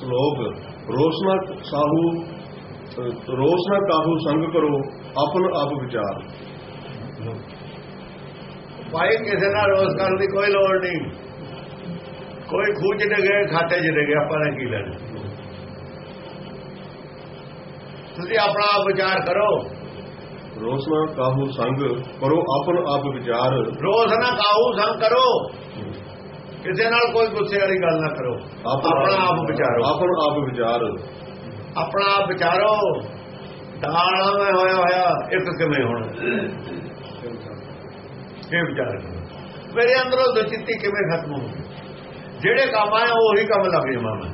ਸ਼ਲੋਕ ਰੋਸ਼ਨਾ ਸਾਹੂ ਰੋਸ਼ਨਾ ਕਾਹੂ ਸੰਗ ਕਰੋ ਆਪਨ ਆਪ ਵਿਚਾਰ। ਭਾਈ ਕਿਸੇ ਨਾਲ ਰੋਸ ਕਰਨ ਦੀ ਕੋਈ ਲੋੜ ਨਹੀਂ। ਕੋਈ ਖੂਚ ਡਗੇ ਖਾਤੇ 'ਚ ਡਗੇ ਆਪਾਂ ਨੇ ਕੀ ਲੈਣਾ? ਤੁਸੀਂ ਆਪਣਾ ਆਪ ਵਿਚਾਰ ਕਰੋ। ਰੋਸ਼ਨਾ ਕਾਹੂ ਸੰਗ ਕਰੋ ਆਪਨ ਆਪ ਵਿਚਾਰ। ਰੋਜ਼ ਨਾ ਕਾਹੂ ਸੰਗ ਕਰੋ। ਕਿਸੇ ਨਾਲ ਕੋਈ ਗੁੱਸੇ ਵਾਲੀ ਗੱਲ ਨਾ ਕਰੋ। ਆਪਣਾ ਆਪ ਵਿਚਾਰੋ। ਆਪਨ ਆਪ ਵਿਚਾਰ। ਆਪਣਾ ਆਪ ਵਿਚਾਰੋ। ਦਾਣਾ ਮੈਂ ਹੋਇਆ ਹੋਇਆ ਇੱਕ ਕਿਵੇਂ ਹੋਣਾ? ਇਹ ਵਿਚਾਰ ਮੇਰੇ ਅੰਦਰੋਂ ਦੁਚਿੱਤੀ ਕਿਵੇਂ ਖਤਮ ਹੋਊਗੀ? ਜਿਹੜੇ ਕੰਮ ਆਏ ਉਹੀ ਕੰਮ ਲੱਗ ਜਾਵਾਂ ਮੈਂ।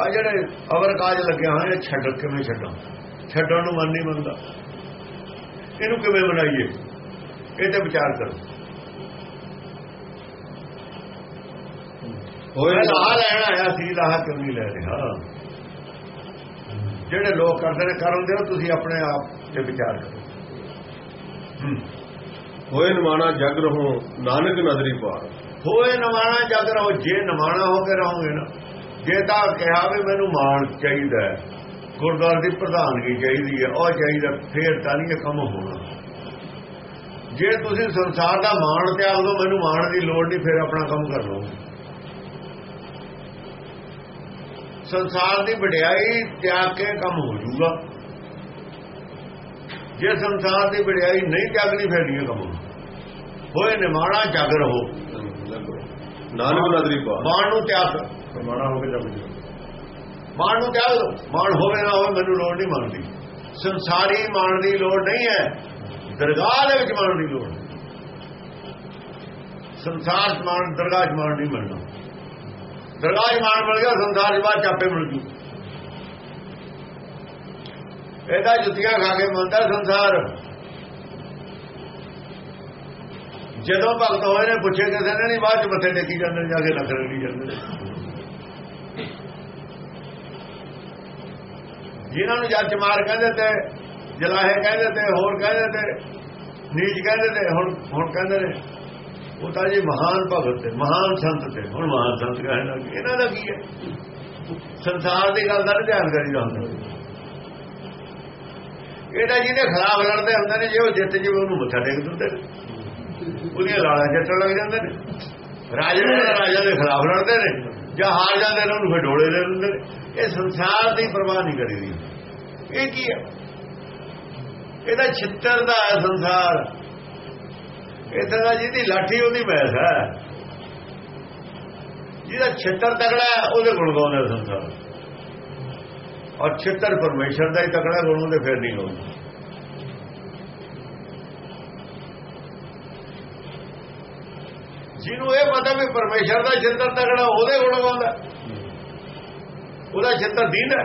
ਆ ਜਿਹੜੇ ਅਵਰ ਕਾਜ ਲੱਗਿਆ ਹੋਇਆ ਛੱਡ ਕਿਵੇਂ ਛੱਡਾਂ? ਛੱਡਣ ਨੂੰ ਮਨ ਨਹੀਂ ਮੰਨਦਾ। ਇਹਨੂੰ ਕਿਵੇਂ ਬਣਾਈਏ? ਇਹ ਤੇ ਵਿਚਾਰ ਕਰੋ। ਹੋਏ ਲਾਹ ਲੈਣ ਆਇਆ ਸੀ ਲਾਹ ਕਿਉਂ ਨਹੀਂ ਲੈ ਰਿਹਾ ਜਿਹੜੇ ਲੋਕ ਕਰਦੇ ਨੇ ਕਰਨ ਦਿਓ ਤੁਸੀਂ ਆਪਣੇ ਆਪ ਤੇ ਵਿਚਾਰ ਕਰੋ। ਹੋਏ ਨਿਮਾਣਾ ਜਗ ਰਹੋ ਨਾਨਕ ਨਦਰੀ ਪਾਰ। ਹੋਏ ਨਵਾਣਾ ਜਗ ਰਹੋ ਜੇ ਨਵਾਣਾ ਹੋ ਕੇ ਰਹੋਗੇ ਨਾ ਜੇ ਤਾਂ ਕਿਹਾ ਵੀ ਮੈਨੂੰ ਮਾਣ ਚਾਹੀਦਾ ਹੈ, ਗੁਰਦੁਆਰੇ ਦੀ ਪ੍ਰਧਾਨਗੀ ਚਾਹੀਦੀ ਹੈ ਉਹ ਚਾਹੀਦਾ ਫੇਰ ਤਾਂ ਨਹੀਂ ਕੰਮ ਹੋਣਾ। ਜੇ ਤੁਸੀਂ ਸੰਸਾਰ ਦਾ ਮਾਣ ਤਿਆਗ ਦੋ ਮੈਨੂੰ ਮਾਣ ਦੀ ਲੋੜ ਨਹੀਂ ਫਿਰ ਆਪਣਾ ਕੰਮ ਕਰ ਲਓ। ਸੰਸਾਰ ਦੀ ਵਡਿਆਈ ਤਿਆਗ ਕੇ ਕੰਮ ਹੋ ਜਾਊਗਾ। ਜੇ ਸੰਸਾਰ ਦੀ ਵਡਿਆਈ ਨਹੀਂ ਤਿਆਗਣੀ ਇਹ ਕੰਮ। ਹੋਏ ਨਿਮਾਣਾ ਜਗ ਰਹੋ। ਨਾਨਕ ਨਦਰੀ ਮਾਣ ਨੂੰ ਤਿਆਗ। ਨਿਮਾਣਾ ਹੋ ਕੇ ਜਗ ਜੀ ਮਾਣ ਨੂੰ ਤਿਆਗ। ਮਾਣ ਹੋਵੇ ਨਾ ਹੋਵੇ ਮੈਨੂੰ ਲੋੜ ਨਹੀਂ ਮਾਣ ਦੀ। ਸੰਸਾਰੀ ਮਾਣ ਦੀ ਲੋੜ ਨਹੀਂ ਹੈ। ਦਰਗਾਹ ਦੇ ਵਿੱਚ ਮਾਣ ਦੀ ਲੋੜ। ਸੰਸਾਰ ਮਾਣ ਦਰਗਾਹ ਮਾਣ ਨਹੀਂ ਮਿਲਣਾ। ਦਰਗਾਹ 'ਚ ਮਾਣ ਮਿਲ ਗਿਆ ਸੰਸਾਰ 'ਚ ਬਾਅਦ ਚਾਪੇ ਮਿਲ ਜੂ। ਇਹਦਾ ਜੁੱਤੀਆਂ ਖਾ ਕੇ ਮੰਨਦਾ ਸੰਸਾਰ। ਜਦੋਂ ਭਗਤ ਹੋਏ ਨੇ ਪੁੱਛੇ ਕਿਸੇ ਨੇ ਨਹੀਂ ਬਾਅਦ ਚ ਮੱਥੇ ਟੇਕੀ ਜਾਂਦੇ ਨੇ, ਜਾ ਕੇ ਲੱਗ ਰੜੀ ਜਾਂਦੇ। ਨੇ। ਜਿਨ੍ਹਾਂ ਨੂੰ ਜੱਜ ਮਾਰ ਕਹਿੰਦੇ ਤੇ ਜਲਾਹੇ ਕਹਿੰਦੇ ਤੇ ਹੋਰ ਕਹਿੰਦੇ ਤੇ ਨੀਚ ਕਹਿੰਦੇ ਤੇ ਹੁਣ ਹੁਣ ਕਹਿੰਦੇ ਨੇ। ਉਹ ਤਾਂ ਜੀ, ਮਹਾਨ ਭਗਤ ਤੇ, ਮਹਾਨ ਸੰਤ ਤੇ। ਹੁਣ ਮਹਾਨ ਸੰਤ ਕਹਿਣ ਲੱਗੇ ਇਹਨਾਂ ਦਾ ਕੀ ਹੈ? ਸੰਸਾਰ ਦੀ ਗੱਲ ਦਾ ਨਹੀਂ ਧਿਆਨ ਕਰੀਦਾ ਹੁੰਦਾ ਇਹਦਾ ਜਿਹਦੇ ਖਿਲਾਫ ਲੜਦੇ ਹੁੰਦੇ ਨੇ, ਜੇ ਉਹ ਜਿੱਤ ਜਿਵੇਂ ਉਹਨੂੰ ਮੱਥਾ ਟੇਕ ਦਿੰਦੇ ਨੇ। ਉਹਦੀਆਂ ਲਾਲਾਂ ਜੱਟਣ ਲੱਗ ਜਾਂਦੇ ਨੇ। ਰਾਜੇ ਦੇ ਰਾਜਾ ਦੇ ਖਿਲਾਫ ਲੜਦੇ ਨੇ। ਜਾਂ ਹਾਰ ਜਾਂਦੇ ਨੇ, ਉਹਨੂੰ ਫਿਰ ਢੋਲੇ ਦੇ ਦਿੰਦੇ ਨੇ। ਇਹ ਸੰਸਾਰ ਦੀ ਪਰਵਾਹ ਨਹੀਂ ਕਰੀਦੀ ਇਹ ਕੀ ਹੈ? ਇਹਦਾ ਛਿੱਤਰ ਦਾ ਹੈ ਸੰਸਾਰ। ਇਹਦਾ ਦਾ ਜਿਹਦੀ ਲਾਠੀ, ਉਹਦੀ ਮੈਸ ਹੈ। ਜਿਹਦਾ ਛਿੱਤਰ ਤਗੜਾ ਉਹਦੇ ਗੁਣ ਗਾਉਂਦਾ ਸੰਸਾਰ। ਔਰ ਛਿੱਤਰ ਪਰਮੇਸ਼ਰ ਦਾ ਹੀ ਤਗੜਾ ਗੁਣ ਉਹਦੇ ਫਿਰ ਨਹੀਂ ਗਾਉਂਦਾ। ਜਿਹਨੂੰ ਇਹ ਪਤਾ ਵੀ ਪਰਮੇਸ਼ਰ ਦਾ ਛਿੱਤਰ ਤਗੜਾ ਉਹਦੇ ਗੁਣ ਗਾਉਂਦਾ ਉਹਦਾ ਛਿੱਤਰ ਦੀਂਦਾ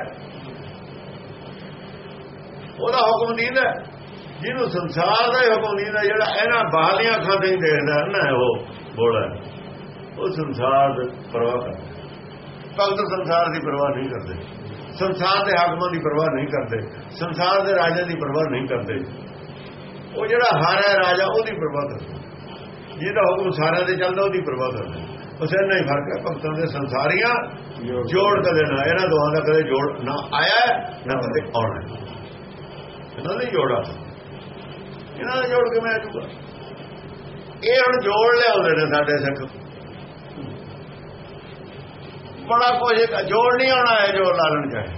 ਉਹਦਾ ਹੁਕਮ ਦੀਨ ਹੈ। ਜਿਹਨੂੰ ਸੰਸਾਰ ਦਾ ਹੀ ਹੁਕਮ ਦੀਂਦਾ ਜਿਹੜਾ ਇਹਨਾਂ ਬਾਹਲੀਆਂ ਅੱਖਾਂ ਤੇ ਹੀ ਦੇਖਦਾ, ਨਾ ਉਹ ਬੋੜਾ ਉਹ ਸੰਸਾਰ ਦੀ ਪਰਵਾਹ ਕਰਦਾ। ਭਗਤ ਸੰਸਾਰ ਦੀ ਪਰਵਾਹ ਨਹੀਂ ਕਰਦੇ। ਸੰਸਾਰ ਦੇ ਹਾਕਮਾਂ ਦੀ ਪਰਵਾਹ ਨਹੀਂ ਕਰਦੇ। ਸੰਸਾਰ ਦੇ ਰਾਜਿਆਂ ਦੀ ਪਰਵਾਹ ਨਹੀਂ ਕਰਦੇ। ਉਹ ਜਿਹੜਾ ਹਾਰ ਹੈ ਰਾਜਾ, ਉਹਦੀ ਪਰਵਾਹ ਕਰਦਾ। ਜਿਹਦਾ ਹੁਕਮ ਸਾਰਿਆਂ ਦੇ ਚੱਲਦਾ, ਉਹਦੀ ਪਰਵਾਹ ਕਰਦਾ। ਉਸ ਇੰਨਾ ਹੀ ਫ਼ਰਕ ਹੈ, ਭਗਤਾਂ ਦੇ ਸੰਸਾਰੀਆਂ ਜੋੜ ਕਦੇ ਨਾ ਇਹਨਾਂ ਦੋਹਾਂ ਦਾ ਕਦੇ ਜੋੜ ਨਾ ਆਇਆ, ਨਾ ਕਦੇ ਆਉਣਾ। ਇਹਨਾਂ ਦਾ ਜੋੜਾ। ਇਹਨਾਂ ਦਾ ਜੋੜ ਕਿਵੇਂ ਆਜੂਗਾ ਇਹ ਹੁਣ ਜੋੜ ਲਿਆਉਂਦੇ ਨੇ ਸਾਡੇ ਸਿੱਖ। ਬੜਾ ਕੁਝ ਜੋੜ ਨਹੀਂ ਆਉਣਾ ਹੈ ਜੋੜ ਲਾਲਣ ਚਾਹੇ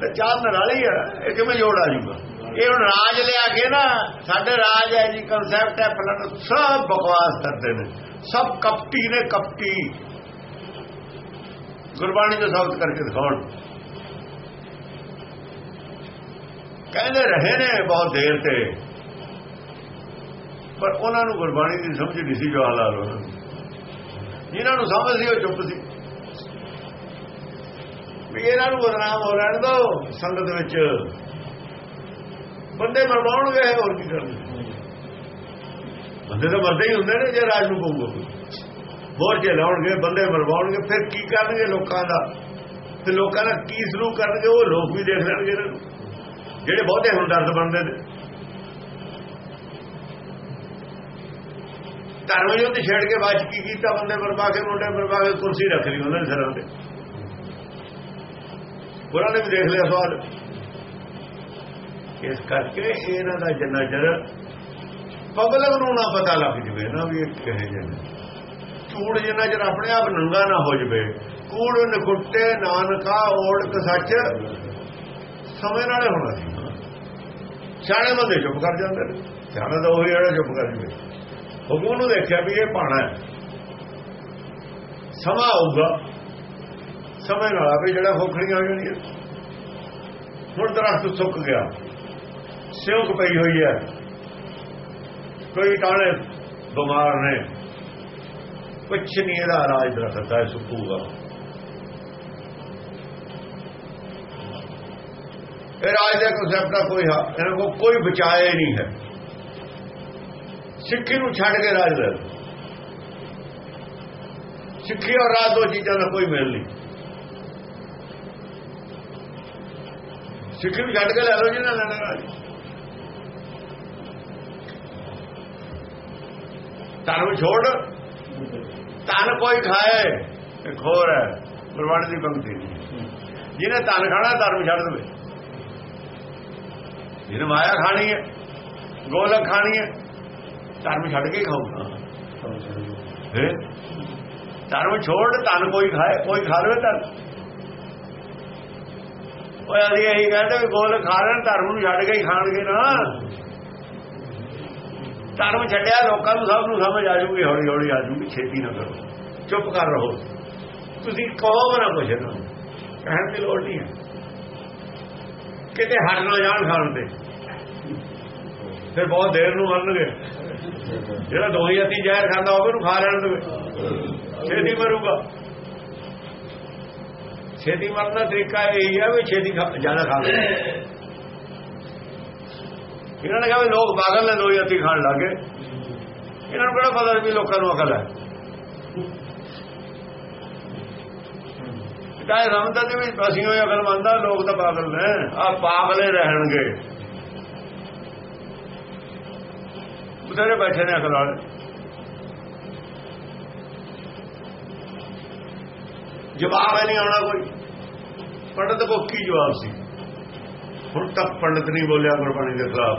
ਤੇ ਚਾਹਨ ਨਾਲ ਹੈ ਇਹ ਕਿਵੇਂ ਜੋੜ ਆ ਜੂਗਾ? ਇਹ ਹੁਣ ਰਾਜ ਲਿਆ ਕੇ ਨਾ, ਸਾਡੇ ਰਾਜ ਹੈ ਜੀ ਕਨਸੈਪਟ ਹੈ ਪਲਨ ਸਭ ਬਕਵਾਸ ਕਰਦੇ ਨੇ। ਸਭ ਕਪਟੀ ਨੇ ਕਪਟੀ। ਗੁਰਬਾਣੀ ਦੇ ਸਾਬਤ ਕਰਕੇ ਦਿਖਾਉਣ। ਕਹਿੰਦੇ ਰਹੇ ਨੇ ਬਹੁਤ ਦੇਰ ਤੇ। ਪਰ ਉਹਨਾਂ ਨੂੰ ਗੁਰਬਾਣੀ ਦੀ ਸਮਝ ਨਹੀਂ ਸੀ ਜੋ ਲਾਲ ਉਹਨਾਂ ਨੂੰ ਜਿਨ੍ਹਾਂ ਨੂੰ ਸਮਝ ਸੀ ਉਹ ਚੁੱਪ ਸੀ। ਵੀ ਇਹਨਾਂ ਨੂੰ ਬਦਨਾਮ ਹੋ ਰਹਿਣ ਦੋ ਸੰਗਤ ਵਿੱਚ। ਬੰਦੇ ਮਰਵਾਉਣਗੇ, ਹੋਰ ਕੀ ਕਰਨਗੇ? ਬੰਦੇ ਤਾਂ ਮਰਦੇ ਹੀ ਹੁੰਦੇ ਨੇ, ਜੇ ਰਾਜ ਨੂੰ ਕਹੂਗਾ ਹੋਰ ਜੇ ਲਾਉਣਗੇ, ਬੰਦੇ ਮਰਵਾਉਣਗੇ, ਫਿਰ ਕੀ ਕਰਨਗੇ ਲੋਕਾਂ ਦਾ? ਤੇ ਲੋਕਾਂ ਦਾ ਕੀ ਸਲੂਕ ਕਰਨਗੇ, ਉਹ ਲੋਕ ਵੀ ਦੇਖ ਲੈਣਗੇ ਇਹਨਾਂ ਨੂੰ। ਜਿਹੜੇ ਬਹੁਤੇ ਹਮਦਰਦ ਬਣਦੇ ਨੇ। ਧਰਮ ਯੁੱਧ ਛੇੜ ਕੇ ਬਾਅਦ ਕੀ ਕੀਤਾ? ਬੰਦੇ ਬਰਬਾ ਕੇ ਮੁੰਡੇ ਬਰਬਾ ਕੇ ਕੁਰਸੀ ਰੱਖ ਲਈ ਉਹਨਾਂ ਨੇ ਸਿਰਾਂ ਤੇ। ਉਹਨਾਂ ਨੇ ਵੀ ਦੇਖ ਲਿਆ ਸਵਾਲ। ਇਸ ਕਰਕੇ ਇਹਨਾਂ ਦਾ ਜਿੰਨਾ ਚਿਰ ਪਬਲਿਕ ਨੂੰ ਨਾ ਪਤਾ ਲੱਗ ਜਵੇ ਨਾ ਵੀ ਇਹ ਕਹੇ ਜਨ ਝੂੜ ਜਿੰਨਾ ਚਿਰ ਆਪਣੇ ਆਪ ਨੰਗਾ ਨਾ ਹੋ ਜਵੇ, ਕੂੜ ਨਖੁੱਟੇ, ਨਾਨਕਾ ਓੜਕ ਸੱਚ ਸਮੇਂ ਨਾਲੇ ਹੋਣਾ ਸੀ। ਸਿਆਣੇ ਬੰਦੇ ਚੁੱਪ ਕਰ ਜਾਂਦੇ ਨੇ। ਸਿਆਣਾ ਤਾਂ ਉਹੀ ਜਿਹੜਾ ਚੁੱਪ ਕਰ ਜਵੇ ਹੁਕਮ ਨੂੰ ਦੇਖਿਆ ਵੀ ਇਹ ਪਾਣਾ ਹੈ। ਸਮਾਂ ਆਊਗਾ। ਸਮੇਂ ਨਾਲ ਆਪੇ ਜਿਹੜਾ ਖੋਖੜੀਆਂ ਹੋ ਜਾਣੀਆਂ। ਹੁਣ ਦਰਖਤ ਸੁੱਕ ਗਿਆ। ਸਿਉਂਕ ਪਈ ਹੋਈ ਹੈ। ਕੋਈ ਟਾਣੇ ਬਿਮਾਰ ਨੇ। ਕੁਛ ਨਹੀਂ ਇਹਦਾ ਰਾਜ ਦਰਖਤ ਹੈ ਸੁੱਕੂਗਾ। ਇਹ ਰਾਜ ਦੇ ਕਨਸੈਪਟ ਦਾ ਕੋਈ ਹਾ- ਇਹਨਾਂ ਕੋ ਕੋਈ ਬਚਾਏ ਨਹੀਂ ਹੈ। ਸਿੱਖੀ ਨੂੰ ਛੱਡ ਕੇ ਰਾਜ ਲੈ ਲਓ। ਸਿੱਖੀ ਔਰ ਰਾਜ ਦੋ ਚੀਜ਼ਾਂ ਦਾ ਕੋਈ ਮੇਲ ਨਹੀਂ। ਸਿੱਖੀ ਨੂੰ ਛੱਡ ਕੇ ਲੈ ਲਓ ਜਿਹਨਾਂ ਲੈਣਾ ਰਾਜ। ਧਰਮ ਛੋੜ ਤਨ ਕੋਈ ਖਾਏ, ਇਹ ਖੋਰ ਹੈ ਗੁਰਬਾਣੀ ਦੀ ਪੰਕਤੀ। ਜਿਹਨੇ ਤਨ ਖਾਣਾ, ਧਰਮ ਛੱਡ ਦੇਵੇ। ਜਿਹਨੇ ਮਾਇਆ ਖਾਣੀ ਹੈ ਗੋਲਕ ਖਾਣੀ ਹੈ ਧਰਮ ਛੱਡ ਕੇ ਖਾਊਗਾ। ਹੈ ਧਰਮ ਛੋੜ ਤਨ ਕੋਈ ਖਾਏ ਕੋਈ ਖਾ ਲਵੇ ਤਨ ਉਹ ਅਸੀਂ ਇਹੀ ਕਹਿੰਦੇ ਵੀ ਗੋਲਕ ਖਾ ਲੈਣ ਧਰਮ ਨੂੰ ਛੱਡ ਕੇ ਹੀ ਖਾਣਗੇ ਨਾ। ਧਰਮ ਛੱਡਿਆ ਲੋਕਾਂ ਨੂੰ ਸਭ ਨੂੰ ਸਮਝ ਆ ਜੂਗੀ ਹੌਲੀ ਹੌਲੀ ਆ ਜੂਗੀ ਛੇਤੀ ਨਾ ਕਰੋ। ਚੁੱਪ ਕਰ ਰਹੋ। ਤੁਸੀਂ ਕਹੋ ਨਾ ਕੁਛ ਨਾ ਕਹਿਣ ਦੀ ਲੋੜ ਨਹੀਂ ਹੈ। ਕਿਤੇ ਹਟ ਨਾ ਜਾਣ ਖਾਣ ਤੇ। ਫਿਰ ਬਹੁਤ ਦੇਰ ਨੂੰ ਮਰਨਗੇ। ਜਿਹੜਾ ਦੋਹੀ ਅਤੀ ਜ਼ਹਿਰ ਖਾਂਦਾ ਹੋਵੇ ਉਹਨੂੰ ਖਾ ਲੈਣ ਦੇਵੇ। ਛੇਤੀ ਮਰੂਗਾ। ਛੇਤੀ ਮਰਨ ਦਾ ਤਰੀਕਾ ਇਹ ਹੈ ਵੀ ਛੇਤੀ ਜ਼ਿਆਦਾ ਖਾ ਲੈ ਇਹਨਾਂ ਨੇ ਕਿਹਾ ਵੀ ਲੋਕ ਪਾਗਲ ਨੇ ਦੋਹੀ ਅਤੀ ਖਾਣ ਲੱਗੇ ਇਹਨਾਂ ਨੂੰ ਕਿਹੜਾ ਪਤਾ ਵੀ ਲੋਕਾਂ ਨੂੰ ਅਕਲ ਹੈ? ਚਾਹੇ ਰਮਦਾਂ ਦੇ ਵਿੱਚ ਅਸੀਂ ਉਹ ਅਕਲ ਮੰਨਦਾ, ਲੋਕ ਤਾਂ ਪਾਗਲ ਨੇ। ਆ ਪਾਗਲੇ ਰਹਿਣਗੇ। ਬਥੇਰੇ ਬੈਠੇ ਨੇ ਅਕਲ ਵਾਲੇ। ਜਵਾਬ ਹੈ ਨਹੀਂ ਆਉਣਾ ਕੋਈ। ਪੰਡਤ ਕੋ ਕੀ ਜਵਾਬ ਸੀ? ਹੁਣ ਤੱਕ ਪੰਡਤ ਨਹੀਂ ਬੋਲਿਆ ਗੁਰਬਾਣੀ ਦੇ ਖਿਲਾਫ।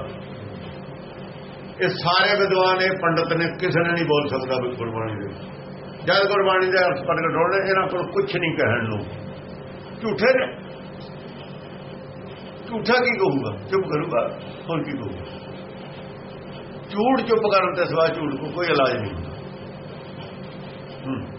ਇਹ ਸਾਰੇ ਵਿਦਵਾਨ ਇਹ ਪੰਡਤ ਨੇ, ਕਿਸੇ ਨੇ ਨਹੀਂ ਬੋਲ ਸਕਦਾ ਵੀ ਗੁਰਬਾਣੀ ਦੇ ਜਦ ਗੁਰਬਾਣੀ ਦੇ ਅਰਥ ਪ੍ਰਗਟ ਹੋਣੇ ਇਹਨਾਂ ਕੋਲ ਕੁਝ ਨਹੀਂ ਕਹਿਣ ਨੂੰ। ਝੂਠੇ ਨੇ। ਝੂਠਾ ਕੀ ਕਹੂਗਾ? ਚੁੱਪ ਕਰੂਗਾ। ਹੋਰ ਕੀ ਕਹੂਗਾ? ਝੂਠ ਚੁੱਪ ਕਰਨ ਤੇ ਸਵਾ ਝੂਠ ਕੋਈ ਇਲਾਜ ਨਹੀਂ ਹੂੰ।